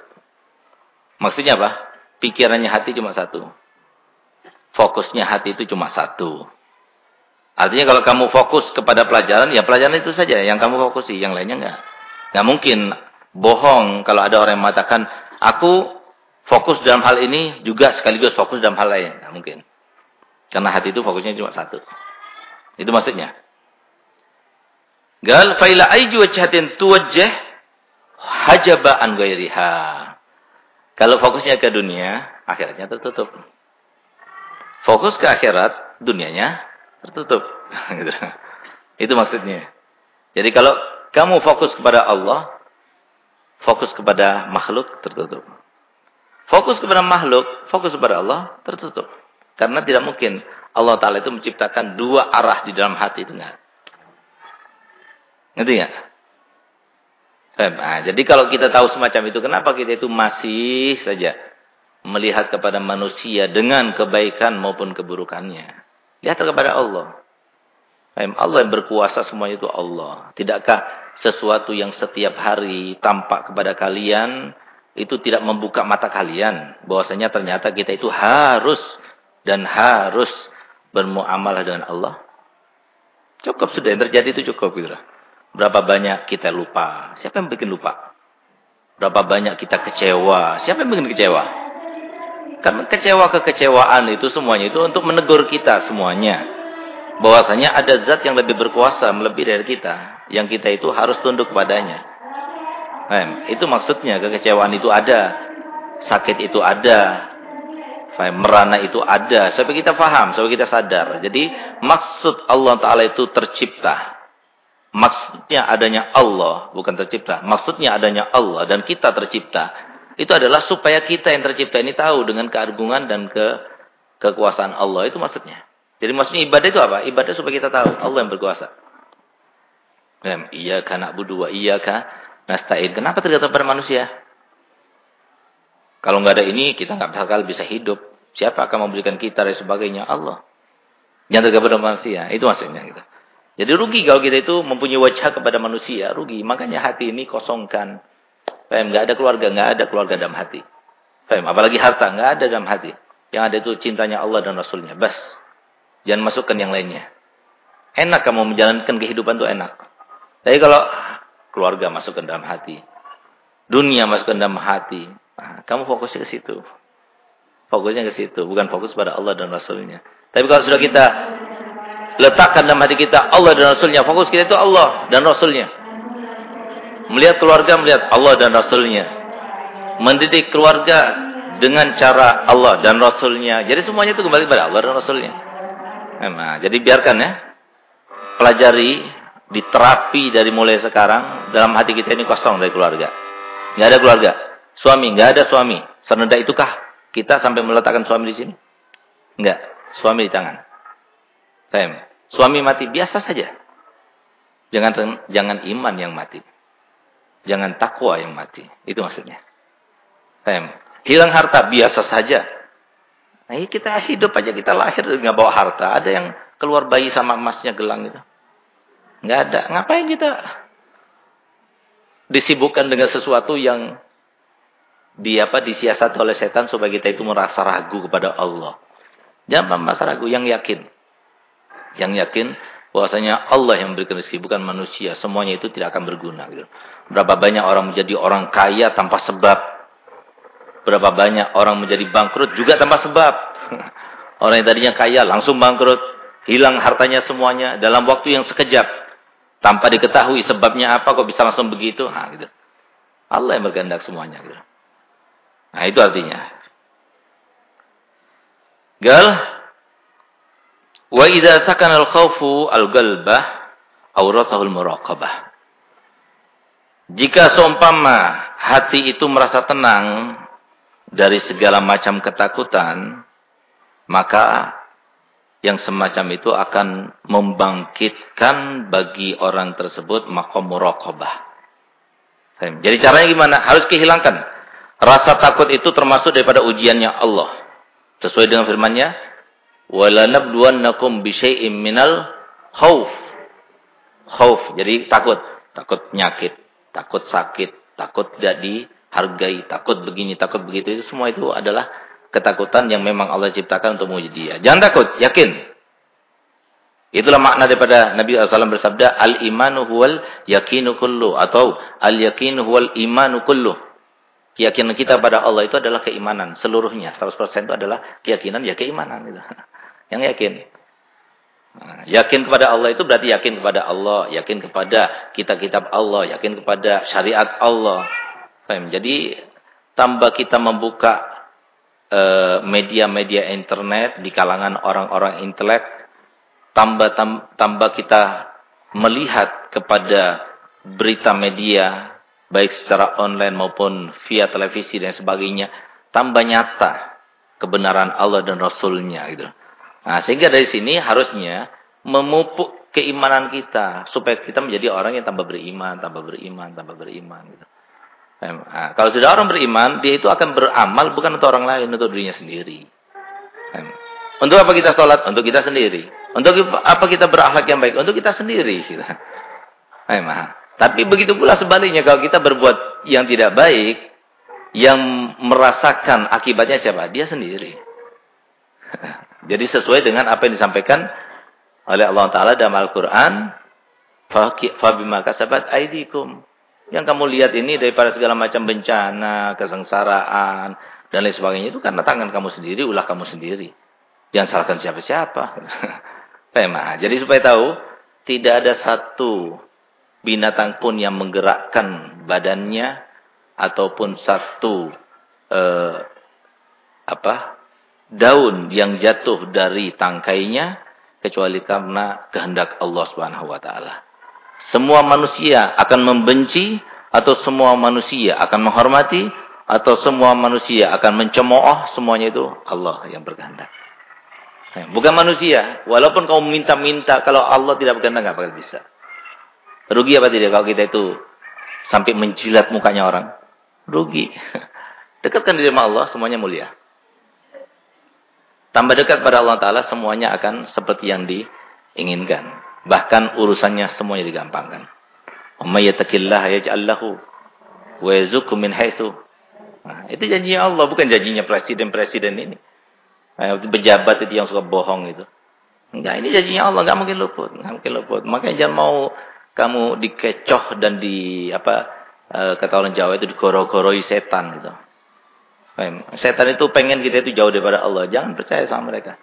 Maksudnya apa? Pikirannya hati cuma satu fokusnya hati itu cuma satu. Artinya kalau kamu fokus kepada pelajaran, ya pelajaran itu saja yang kamu fokusi, yang lainnya enggak. Enggak mungkin bohong kalau ada orang yang mengatakan, aku fokus dalam hal ini juga sekaligus fokus dalam hal lain. Enggak mungkin. Karena hati itu fokusnya cuma satu. Itu maksudnya. Gal faila aiju wajhatin tuwajjah hajaba an ghairiha. Kalau fokusnya ke dunia, akhirnya tertutup. Fokus ke akhirat, dunianya tertutup. [LAUGHS] Gitu. Itu maksudnya. Jadi kalau kamu fokus kepada Allah, fokus kepada makhluk, tertutup. Fokus kepada makhluk, fokus kepada Allah, tertutup. Karena tidak mungkin Allah Ta'ala itu menciptakan dua arah di dalam hati itu. Enggak. Ngerti? Nah, jadi kalau kita tahu semacam itu, kenapa kita itu masih saja melihat kepada manusia dengan kebaikan maupun keburukannya. Lihat kepada Allah. Allah yang berkuasa semuanya itu Allah. Tidakkah sesuatu yang setiap hari tampak kepada kalian itu tidak membuka mata kalian bahwasanya ternyata kita itu harus dan harus bermuamalah dengan Allah. Cukup sudah yang terjadi itu cukup gitu. Berapa banyak kita lupa? Siapa yang bikin lupa? Berapa banyak kita kecewa? Siapa yang bikin kecewa? Karena kecewa-kekecewaan itu semuanya itu untuk menegur kita semuanya. Bahwasanya ada zat yang lebih berkuasa, lebih dari kita. Yang kita itu harus tunduk padanya. Itu maksudnya kekecewaan itu ada. Sakit itu ada. Merana itu ada. Sampai kita faham, sampai kita sadar. Jadi maksud Allah Ta'ala itu tercipta. Maksudnya adanya Allah, bukan tercipta. Maksudnya adanya Allah dan kita tercipta itu adalah supaya kita yang tercipta ini tahu dengan keagungan dan ke kekuasaan Allah. Itu maksudnya. Jadi maksudnya ibadah itu apa? Ibadah supaya kita tahu Allah yang berkuasa. Iya karena budu iya kan nasta'in. Kenapa tergantung pada manusia? Kalau nggak ada ini, kita nggak bakal bisa hidup. Siapa akan memberikan kita dan sebagainya? Allah. Yang tergantung pada manusia. Itu maksudnya. Gitu. Jadi rugi kalau kita itu mempunyai wajah kepada manusia. Rugi. Makanya hati ini kosongkan. Faham? Nggak ada keluarga, nggak ada keluarga dalam hati. Faham? Apalagi harta, nggak ada dalam hati. Yang ada itu cintanya Allah dan Rasulnya. Bas. Jangan masukkan yang lainnya. Enak kamu menjalankan kehidupan itu enak. Tapi kalau keluarga masukkan dalam hati. Dunia masukkan dalam hati. Nah, kamu fokusnya ke situ. Fokusnya ke situ. Bukan fokus pada Allah dan Rasulnya. Tapi kalau sudah kita letakkan dalam hati kita Allah dan Rasulnya. Fokus kita itu Allah dan Rasulnya. Melihat keluarga, melihat Allah dan Rasulnya. Mendidik keluarga dengan cara Allah dan Rasulnya. Jadi semuanya itu kembali kepada Allah dan Rasulnya. Nah, jadi biarkan ya. Pelajari, diterapi dari mulai sekarang. Dalam hati kita ini kosong dari keluarga. Nggak ada keluarga. Suami, nggak ada suami. Serendah itukah kita sampai meletakkan suami di sini? Enggak. Suami di tangan. Faham? Suami mati biasa saja. Jangan jangan iman yang mati. Jangan takwa yang mati. Itu maksudnya. Hilang harta biasa saja. Nah, kita hidup aja kita lahir nggak bawa harta. Ada yang keluar bayi sama emasnya gelang itu. Nggak ada. Ngapain kita disibukkan dengan sesuatu yang di apa disiasat oleh setan supaya kita itu merasa ragu kepada Allah. Jangan merasa ragu, yang yakin. Yang yakin bahwasanya Allah yang memberikan rezeki bukan manusia. Semuanya itu tidak akan berguna gitu. Berapa banyak orang menjadi orang kaya tanpa sebab. Berapa banyak orang menjadi bangkrut juga tanpa sebab. [LAUGHS] Orang yang tadinya kaya langsung bangkrut, hilang hartanya semuanya dalam waktu yang sekejap. Tanpa diketahui sebabnya apa kok bisa langsung begitu. Nah, gitu. Allah yang berkehendak semuanya gitu. Nah, itu artinya. Gal wa idza sakana al-khawfu al-qalbah awrathahu al-muraqabah. Jika seumpama hati itu merasa tenang dari segala macam ketakutan, maka yang semacam itu akan membangkitkan bagi orang tersebut makom muraqabah. Jadi caranya gimana? Harus kehilangkan. Rasa takut itu termasuk daripada ujiannya Allah. Sesuai dengan firman-Nya, "Walanabluwannakum bisyai'im minal khauf." Khauf, jadi takut, takut penyakit, takut sakit, takut tidak dihargai, takut begini, takut begitu. Itu semua itu adalah ketakutan yang memang Allah ciptakan untuk menguji dia. Jangan takut, yakin. Itulah makna daripada Nabi SAW bersabda, Al-imanu huwal yakinu kullu. Atau Al-yakinu huwal imanu kullu. Keyakinan kita pada Allah itu adalah keimanan. Seluruhnya, 100% itu adalah keyakinan, ya keimanan. Gitu. [LAUGHS] Yang yakin. Nah, yakin kepada Allah itu berarti yakin kepada Allah. Yakin kepada kitab-kitab Allah. Yakin kepada syariat Allah. Jadi, tambah kita membuka Eh, media-media internet di kalangan orang-orang intelek tambah tam, tambah kita melihat kepada berita media baik secara online maupun via televisi dan sebagainya tambah nyata kebenaran Allah dan Rasulnya gitu. Nah, sehingga dari sini harusnya memupuk keimanan kita supaya kita menjadi orang yang tambah beriman, tambah beriman, tambah beriman gitu. Nah, kalau sudah orang beriman, dia itu akan beramal bukan untuk orang lain, untuk dirinya sendiri. Untuk apa kita sholat? Untuk kita sendiri. Untuk apa kita berakhlak yang baik? Untuk kita sendiri. Nah, tapi begitu pula sebaliknya, kalau kita berbuat yang tidak baik, yang merasakan akibatnya siapa? Dia sendiri. [LAUGHS] Jadi sesuai dengan apa yang disampaikan oleh Allah Ta'ala dalam Al-Quran, فَبِمَا كَسَبَتْ أَيْدِيكُمْ yang kamu lihat ini daripada segala macam bencana, kesengsaraan, dan lain sebagainya itu karena tangan kamu sendiri, ulah kamu sendiri. Jangan salahkan siapa-siapa. [LAUGHS] Memang. Jadi supaya tahu, tidak ada satu binatang pun yang menggerakkan badannya, ataupun satu eh, apa daun yang jatuh dari tangkainya, kecuali karena kehendak Allah Subhanahu Wa Taala. Semua manusia akan membenci atau semua manusia akan menghormati atau semua manusia akan mencemooh semuanya itu Allah yang berkehendak. Ya, bukan manusia. Walaupun kamu minta-minta kalau Allah tidak berkehendak nggak bakal bisa. Rugi apa tidak kalau kita itu sampai menjilat mukanya orang? Rugi. [LAUGHS] Dekatkan diri sama Allah semuanya mulia. Tambah dekat pada Allah Taala semuanya akan seperti yang diinginkan. Bahkan urusannya semuanya digampangkan. Umma yattaqillaha yaj'al lahu wa yarzuqhu min haitsu. Nah, itu janjinya Allah, bukan janjinya presiden-presiden ini. Nah, pejabat itu yang suka bohong itu. Enggak, ini janjinya Allah, enggak mungkin luput, enggak mungkin luput. Makanya jangan mau kamu dikecoh dan di apa eh, kata orang Jawa itu digoro-goroi setan gitu. Setan itu pengen kita itu jauh daripada Allah. Jangan percaya sama mereka.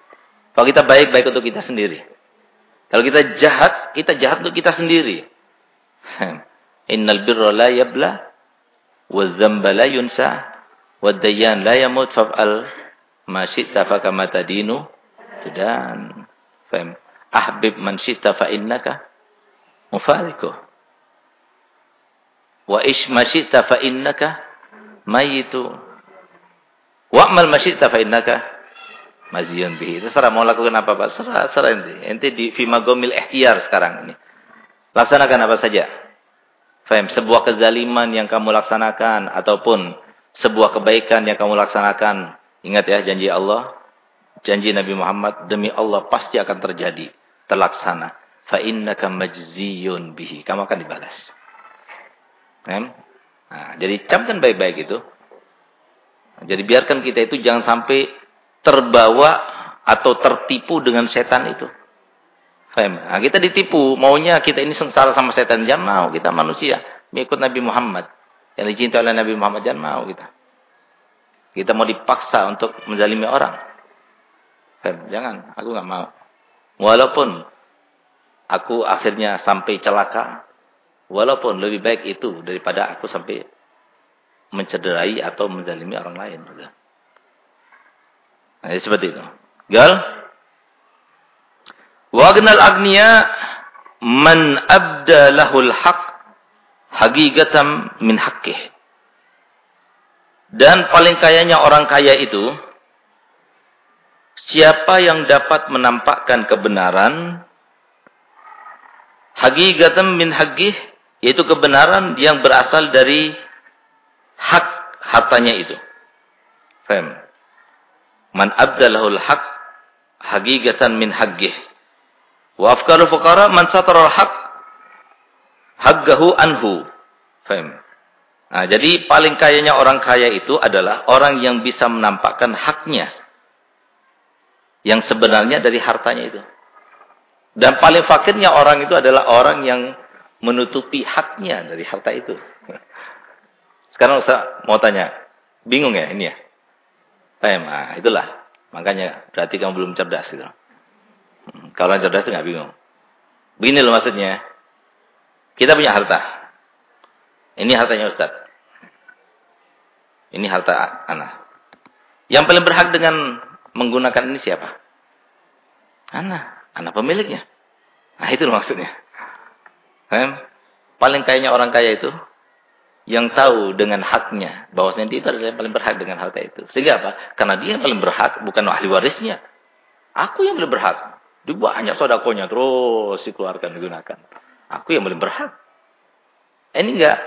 Kalau kita baik-baik untuk kita sendiri. Kalau kita jahat, kita jahat untuk kita sendiri. [LAUGHS] Innal birra la yabla wa dzamba la yunsa wa dayyan la yamut fa'al ma syi'ta fa kama tadinu tudan. Faham? Ahbib man syi'ta fa innaka mufariquh. Wa ish ma syi'ta fa innaka mayitu. Wa'mal ma syi'ta fa innaka Maziyun bihi. Terserah mau lakukan apa Pak. Serah, serah ente. Ente di fima gomil ihtiyar sekarang ini. Laksanakan apa saja. Faham? Sebuah kezaliman yang kamu laksanakan ataupun sebuah kebaikan yang kamu laksanakan. Ingat ya janji Allah, janji Nabi Muhammad demi Allah pasti akan terjadi, terlaksana. Fa innaka majziyun bihi. Kamu akan dibalas. Faham? Nah, jadi camkan baik-baik itu. Jadi biarkan kita itu jangan sampai terbawa atau tertipu dengan setan itu. Faham? Nah, kita ditipu, maunya kita ini sengsara sama setan. Jangan mau, kita manusia. Mengikut Nabi Muhammad. Yang dicintai oleh Nabi Muhammad, jangan mau kita. Kita mau dipaksa untuk menzalimi orang. Faham? Jangan, aku nggak mau. Walaupun aku akhirnya sampai celaka, walaupun lebih baik itu daripada aku sampai mencederai atau menzalimi orang lain. Nah, seperti itu. Gal? Wagnal agniya man abda lahul haq hagigatan min haqqih. Dan paling kayanya orang kaya itu siapa yang dapat menampakkan kebenaran hagigatan min haqqih yaitu kebenaran yang berasal dari hak hartanya itu. Faham? Man abdalahul haq hagigatan min haqqih. Wa afkaru fuqara man satara al-haq haggahu anhu. Faham? Nah, jadi paling kayanya orang kaya itu adalah orang yang bisa menampakkan haknya. Yang sebenarnya dari hartanya itu. Dan paling fakirnya orang itu adalah orang yang menutupi haknya dari harta itu. [LAUGHS] Sekarang Ustaz mau tanya, bingung ya ini ya? Paham? Nah, itulah. Makanya berarti kamu belum cerdas gitu. Kalau orang cerdas itu nggak bingung. Begini loh maksudnya. Kita punya harta. Ini hartanya Ustaz. Ini harta anak. Yang paling berhak dengan menggunakan ini siapa? Anak. Anak pemiliknya. Nah itu loh maksudnya. Paling kayanya orang kaya itu yang tahu dengan haknya bahwasanya dia itu adalah yang paling berhak dengan harta itu. Sehingga apa? Karena dia yang paling berhak bukan ahli warisnya. Aku yang paling berhak. Di banyak sodakonya terus dikeluarkan, digunakan. Aku yang paling berhak. Eh, ini enggak.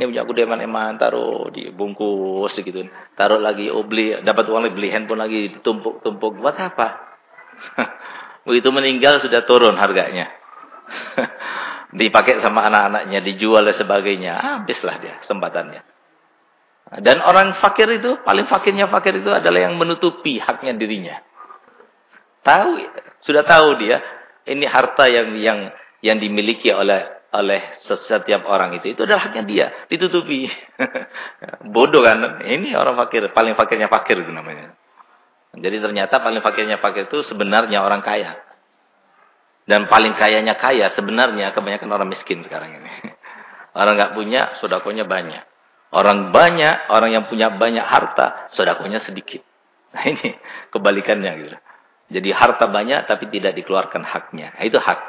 Ini punya aku deman-eman, taruh di bungkus gitu. Taruh lagi, oh beli, dapat uang lagi, beli handphone lagi, tumpuk-tumpuk. Buat apa? [LAUGHS] Begitu meninggal sudah turun harganya. [LAUGHS] Dipakai sama anak-anaknya, dijual dan sebagainya. Habislah dia kesempatannya. Dan orang fakir itu, paling fakirnya fakir itu adalah yang menutupi haknya dirinya. Tahu, sudah tahu dia ini harta yang yang yang dimiliki oleh oleh setiap orang itu itu adalah haknya dia ditutupi [LAUGHS] bodoh kan ini orang fakir paling fakirnya fakir itu namanya jadi ternyata paling fakirnya fakir itu sebenarnya orang kaya dan paling kayanya kaya sebenarnya kebanyakan orang miskin sekarang ini [LAUGHS] orang nggak punya sodakonya banyak orang banyak orang yang punya banyak harta sodakonya sedikit [LAUGHS] nah ini kebalikannya gitu jadi harta banyak tapi tidak dikeluarkan haknya. Nah, itu hak.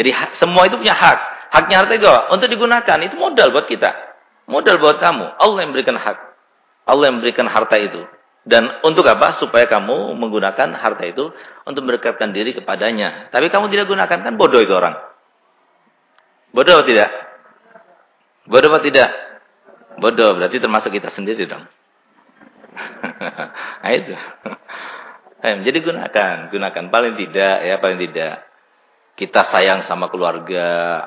Jadi hak, semua itu punya hak. Haknya harta itu untuk digunakan. Itu modal buat kita. Modal buat kamu. Allah yang memberikan hak. Allah yang memberikan harta itu. Dan untuk apa? Supaya kamu menggunakan harta itu untuk mendekatkan diri kepadanya. Tapi kamu tidak gunakan, kan bodoh itu orang. Bodoh atau tidak? Bodoh atau tidak? Bodoh, berarti termasuk kita sendiri dong. [LAUGHS] nah itu. Eh, jadi gunakan, gunakan paling tidak ya paling tidak kita sayang sama keluarga.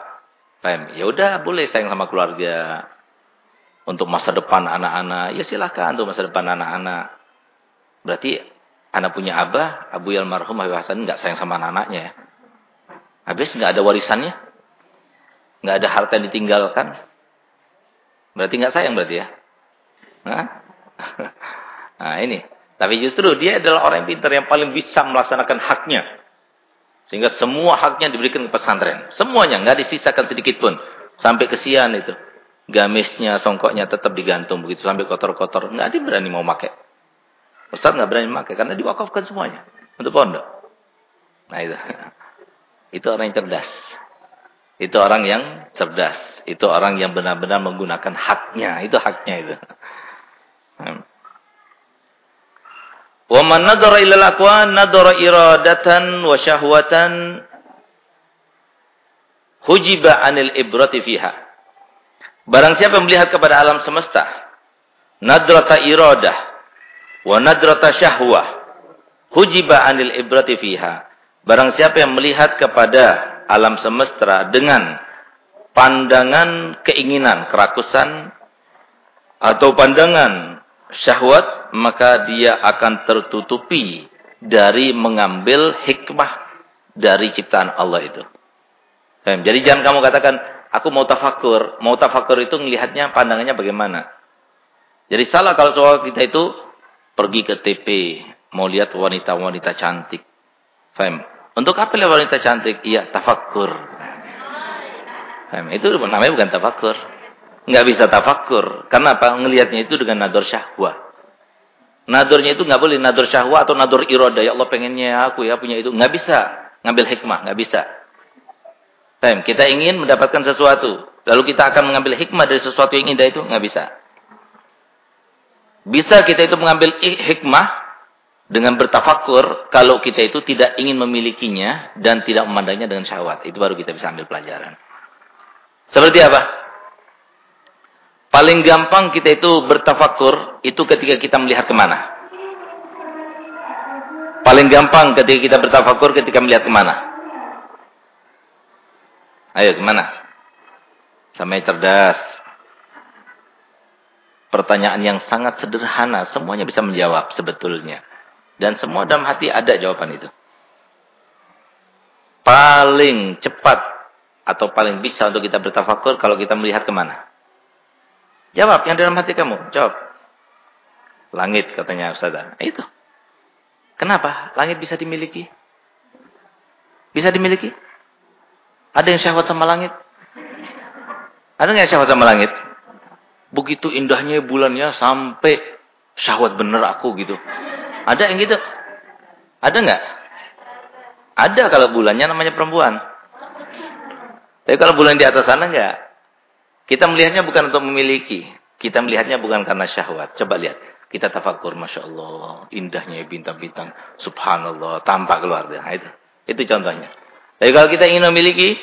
Ya udah boleh sayang sama keluarga. Untuk masa depan anak-anak, ya silahkan untuk masa depan anak-anak. Berarti anak punya abah, Abu Almarhum Habib Hasan nggak sayang sama anak-anaknya ya. Habis nggak ada warisannya. nggak ada harta yang ditinggalkan. Berarti nggak sayang berarti ya. Nah, [LAUGHS] nah ini. Tapi justru dia adalah orang yang pintar yang paling bisa melaksanakan haknya. Sehingga semua haknya diberikan ke pesantren. Semuanya, nggak disisakan sedikit pun. Sampai kesian itu. Gamisnya, songkoknya tetap digantung begitu sampai kotor-kotor. Nggak ada berani mau pakai. Ustaz nggak berani pakai karena diwakafkan semuanya untuk pondok. Nah itu. [LAUGHS] Itu orang yang cerdas. Itu orang yang cerdas. Itu orang yang benar-benar menggunakan haknya. Itu haknya itu. Hmm. Wa man nadhara ila al-aqwan iradatan wa syahwatan hujiba anil ibrati fiha. Barang siapa melihat kepada alam semesta, nadrata iradah wa nadrata syahwah, hujiba anil ibrati fiha. Barang siapa yang melihat kepada alam semesta dengan pandangan keinginan, kerakusan, atau pandangan syahwat, maka dia akan tertutupi dari mengambil hikmah dari ciptaan Allah itu. Jadi jangan kamu katakan, aku mau tafakur. Mau tafakur itu melihatnya pandangannya bagaimana. Jadi salah kalau soal kita itu pergi ke TP, mau lihat wanita-wanita cantik. Faham? Untuk apa lihat wanita cantik? Iya, tafakur. Faham? Itu namanya bukan tafakur. Enggak bisa tafakur. Karena apa? Ngelihatnya itu dengan nador syahwat. Nadornya itu enggak boleh nador syahwat atau nador iroda. Ya Allah pengennya aku ya punya itu. Enggak bisa. Ngambil hikmah. Enggak bisa. Faham? Kita ingin mendapatkan sesuatu. Lalu kita akan mengambil hikmah dari sesuatu yang indah itu. Enggak bisa. Bisa kita itu mengambil hikmah dengan bertafakur kalau kita itu tidak ingin memilikinya dan tidak memandangnya dengan syahwat. Itu baru kita bisa ambil pelajaran. Seperti apa? Paling gampang kita itu bertafakur itu ketika kita melihat ke mana. Paling gampang ketika kita bertafakur ketika melihat ke mana. Ayo ke mana? Sampai cerdas. Pertanyaan yang sangat sederhana. Semuanya bisa menjawab sebetulnya. Dan semua dalam hati ada jawaban itu. Paling cepat atau paling bisa untuk kita bertafakur kalau kita melihat ke mana? Jawab yang dalam hati kamu. Jawab. Langit katanya Ustazah. Itu. Kenapa? Langit bisa dimiliki? Bisa dimiliki? Ada yang syahwat sama langit? Ada nggak syahwat sama langit? Begitu indahnya bulannya sampai syahwat bener aku gitu. Ada yang gitu? Ada nggak? Ada kalau bulannya namanya perempuan. Tapi kalau bulan di atas sana nggak. Kita melihatnya bukan untuk memiliki. Kita melihatnya bukan karena syahwat. Coba lihat. Kita tafakur, Masya Allah. Indahnya bintang-bintang. Subhanallah. Tampak keluar. Nah, itu. Itu contohnya. Tapi kalau kita ingin memiliki,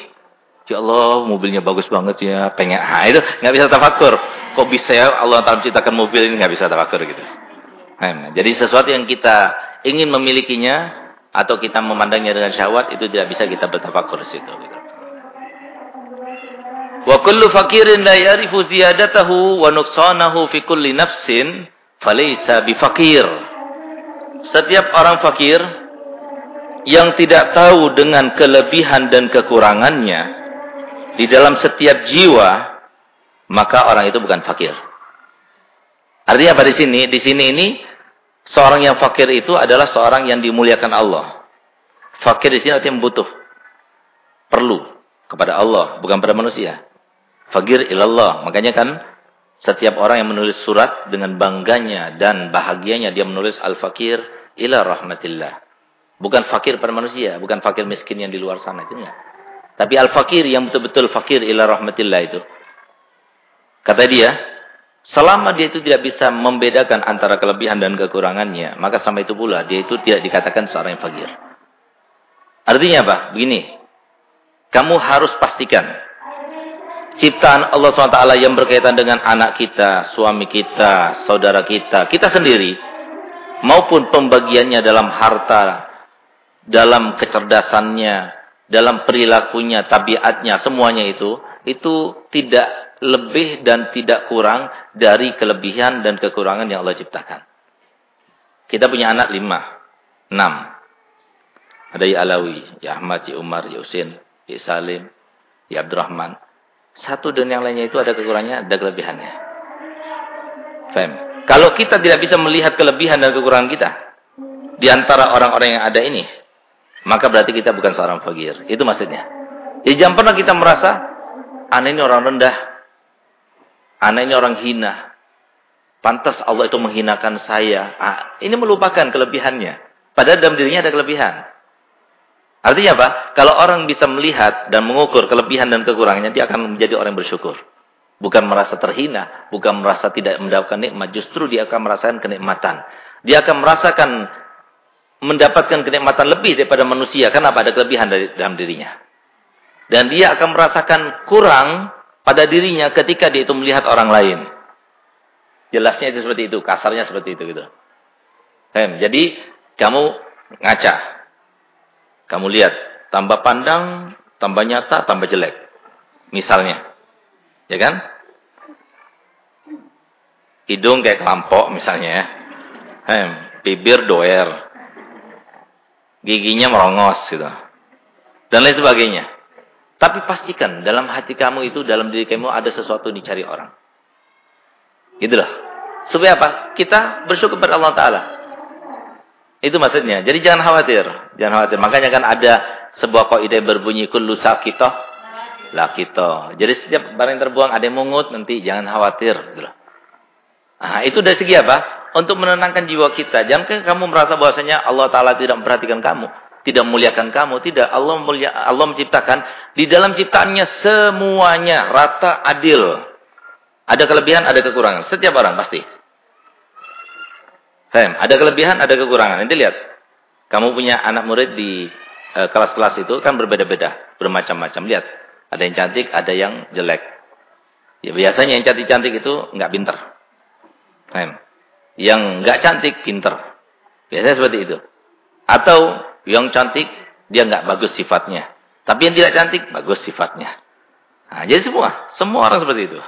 ya Allah mobilnya bagus banget ya, pengen. Ah itu nggak bisa tafakur. Kok bisa ya Allah Taala menciptakan mobil ini nggak bisa tafakur gitu. Jadi sesuatu yang kita ingin memilikinya atau kita memandangnya dengan syahwat itu tidak bisa kita bertafakur situ. Gitu. Wa kullu fakirin la ya'rifu ziyadatahu wa nuqsanahu fi kulli nafsin falaysa bifakir. Setiap orang fakir yang tidak tahu dengan kelebihan dan kekurangannya di dalam setiap jiwa, maka orang itu bukan fakir. Artinya apa di sini? Di sini ini seorang yang fakir itu adalah seorang yang dimuliakan Allah. Fakir di sini artinya butuh. Perlu kepada Allah, bukan pada manusia. Fakir ilallah. Makanya kan setiap orang yang menulis surat dengan bangganya dan bahagianya dia menulis al-fakir ila rahmatillah. Bukan fakir pada manusia, bukan fakir miskin yang di luar sana itu enggak. Tapi al-fakir yang betul-betul fakir ila rahmatillah itu. Kata dia, selama dia itu tidak bisa membedakan antara kelebihan dan kekurangannya, maka sama itu pula dia itu tidak dikatakan seorang yang fakir. Artinya apa? Begini, kamu harus pastikan ciptaan Allah SWT yang berkaitan dengan anak kita, suami kita, saudara kita, kita sendiri, maupun pembagiannya dalam harta, dalam kecerdasannya, dalam perilakunya, tabiatnya, semuanya itu, itu tidak lebih dan tidak kurang dari kelebihan dan kekurangan yang Allah ciptakan. Kita punya anak lima, enam. Ada Ya Alawi, Ya Ahmad, Ya Umar, Ya Usin, Ya Salim, Ya Abdurrahman. Satu dan yang lainnya itu ada kekurangannya, ada kelebihannya. Fem. Kalau kita tidak bisa melihat kelebihan dan kekurangan kita, di antara orang-orang yang ada ini, maka berarti kita bukan seorang fakir. Itu maksudnya. Jadi jangan pernah kita merasa, anak ini orang rendah. Anak ini orang hina. Pantas Allah itu menghinakan saya. Ah, ini melupakan kelebihannya. Padahal dalam dirinya ada kelebihan. Artinya apa? Kalau orang bisa melihat dan mengukur kelebihan dan kekurangannya, dia akan menjadi orang yang bersyukur. Bukan merasa terhina, bukan merasa tidak mendapatkan nikmat, justru dia akan merasakan kenikmatan. Dia akan merasakan mendapatkan kenikmatan lebih daripada manusia. Kenapa? Ada kelebihan dari dalam dirinya. Dan dia akan merasakan kurang pada dirinya ketika dia itu melihat orang lain. Jelasnya itu seperti itu, kasarnya seperti itu gitu. Hem, jadi kamu ngaca. Kamu lihat, tambah pandang, tambah nyata, tambah jelek. Misalnya. Ya kan? Hidung kayak kelampok misalnya ya. Hem, bibir doer. Giginya merongos gitu. Dan lain sebagainya. Tapi pastikan dalam hati kamu itu, dalam diri kamu ada sesuatu dicari orang. Itulah. Supaya apa? Kita bersyukur kepada Allah Ta'ala. Itu maksudnya. Jadi jangan khawatir. Jangan khawatir. Makanya kan ada sebuah kaidah berbunyi kullu sakitoh lakito. Jadi setiap barang yang terbuang ada yang mungut nanti jangan khawatir. Itulah. Nah, itu dari segi apa? Untuk menenangkan jiwa kita. Jangan kamu merasa bahwasanya Allah Ta'ala tidak memperhatikan kamu tidak memuliakan kamu, tidak. Allah mulia, Allah menciptakan di dalam ciptaannya semuanya rata adil. Ada kelebihan, ada kekurangan. Setiap orang pasti. Hem, ada kelebihan, ada kekurangan. Nanti lihat. Kamu punya anak murid di eh, kelas-kelas itu kan berbeda-beda, bermacam-macam. Lihat, ada yang cantik, ada yang jelek. Ya biasanya yang cantik-cantik itu nggak pinter. Hem. Yang nggak cantik pinter. Biasanya seperti itu. Atau yang cantik, dia nggak bagus sifatnya. Tapi yang tidak cantik, bagus sifatnya. Nah, jadi semua, semua orang seperti itu.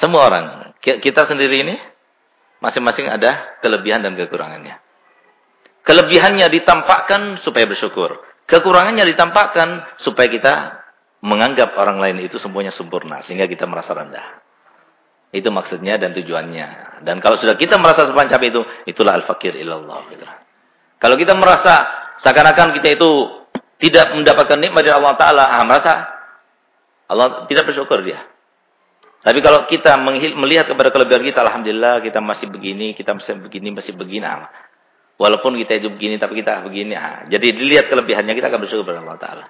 Semua orang. Kita sendiri ini, masing-masing ada kelebihan dan kekurangannya. Kelebihannya ditampakkan supaya bersyukur. Kekurangannya ditampakkan supaya kita menganggap orang lain itu semuanya sempurna. Sehingga kita merasa rendah. Itu maksudnya dan tujuannya. Dan kalau sudah kita merasa sepanjang itu, itulah al-fakir ilallah. Kalau kita merasa Seakan-akan kita itu tidak mendapatkan nikmat dari Allah Ta'ala. Ah, merasa Allah tidak bersyukur dia. Tapi kalau kita melihat kepada kelebihan kita, Alhamdulillah kita masih begini, kita masih begini, masih begini. Ah. Walaupun kita itu begini, tapi kita begini. Ah. Jadi dilihat kelebihannya, kita akan bersyukur kepada Allah Ta'ala.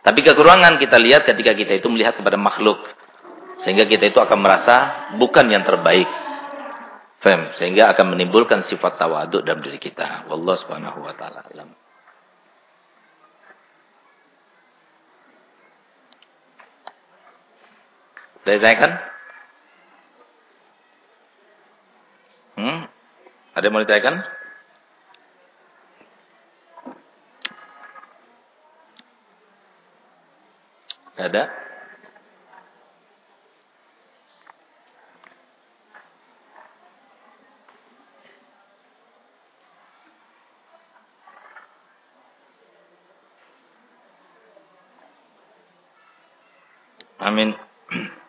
Tapi kekurangan kita lihat ketika kita itu melihat kepada makhluk. Sehingga kita itu akan merasa bukan yang terbaik. Fem, sehingga akan menimbulkan sifat tawaduk dalam diri kita. Wallah subhanahu wa ta'ala. Saya tanyakan? Hmm? Ada yang mau ditanyakan? ada? Amin. [CLEARS THROAT]